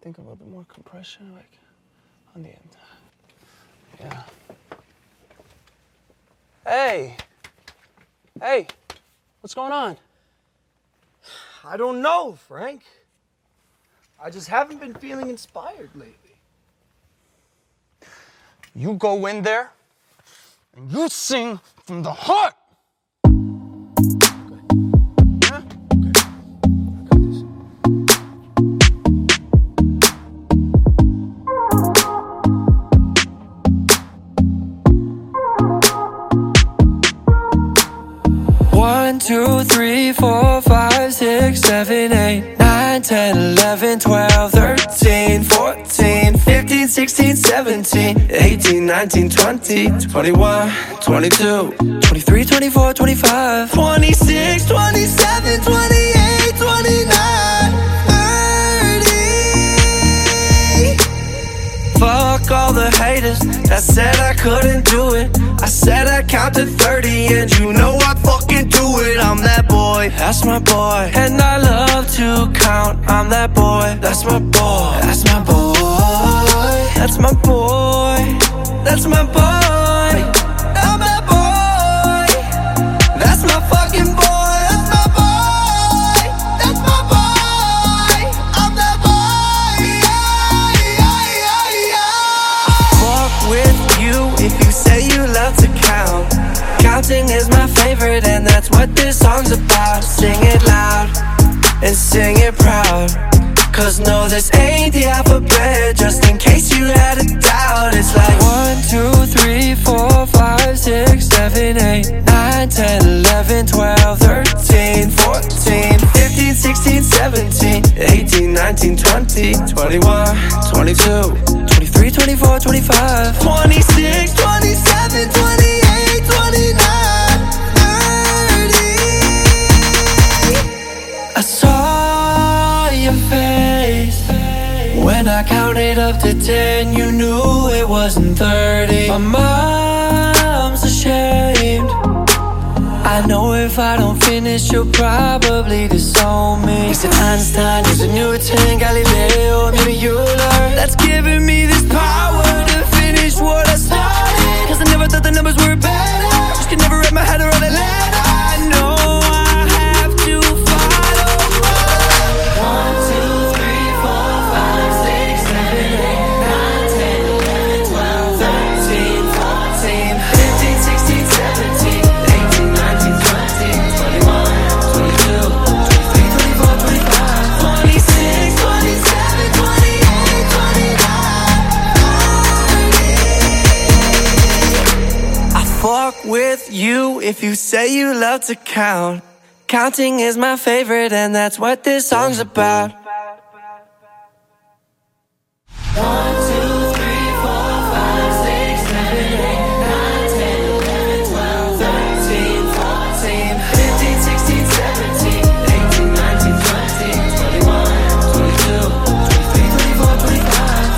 think a little bit more compression, like on the end. Yeah. Hey. Hey. What's going on? I don't know, Frank. I just haven't been feeling inspired lately. You go in there and you sing from the heart. One, two, three, four, five, six, seven, eight, nine, ten, eleven, twelve, thirteen, fourteen, fifteen, sixteen, seventeen, eighteen, nineteen, twenty, twenty-one, twenty-two, twenty-three, twenty-four, twenty-five, twenty-six, twenty-seven, twenty-eight, twenty-nine, thirty. Fuck all the haters that said I couldn't do it. I said I count to 30 and you know that's my boy. And I love to count, I'm that boy, that's my boy. That's my boy, that's my boy, that's my boy. What this song's about. Sing it loud and sing it proud. Cause no, this ain't the alphabet, just in case you had a doubt. It's like 1, 2, 3, 4, 5, 6, 7, 8, 9, 10, 11, 12, 13, 14, 15, 16, 17, 18, 19, 20, 21, 22, 23, 24, 25, 26, 27, your face when I counted up to 10. You knew it wasn't 30. My mom's ashamed. I know if I don't finish, you'll probably disown me. He said Einstein is a Newton, Galileo, maybe learn. That's giving me this fuck with you if you say you love to count. Counting is my favorite, and that's what this song's about. One,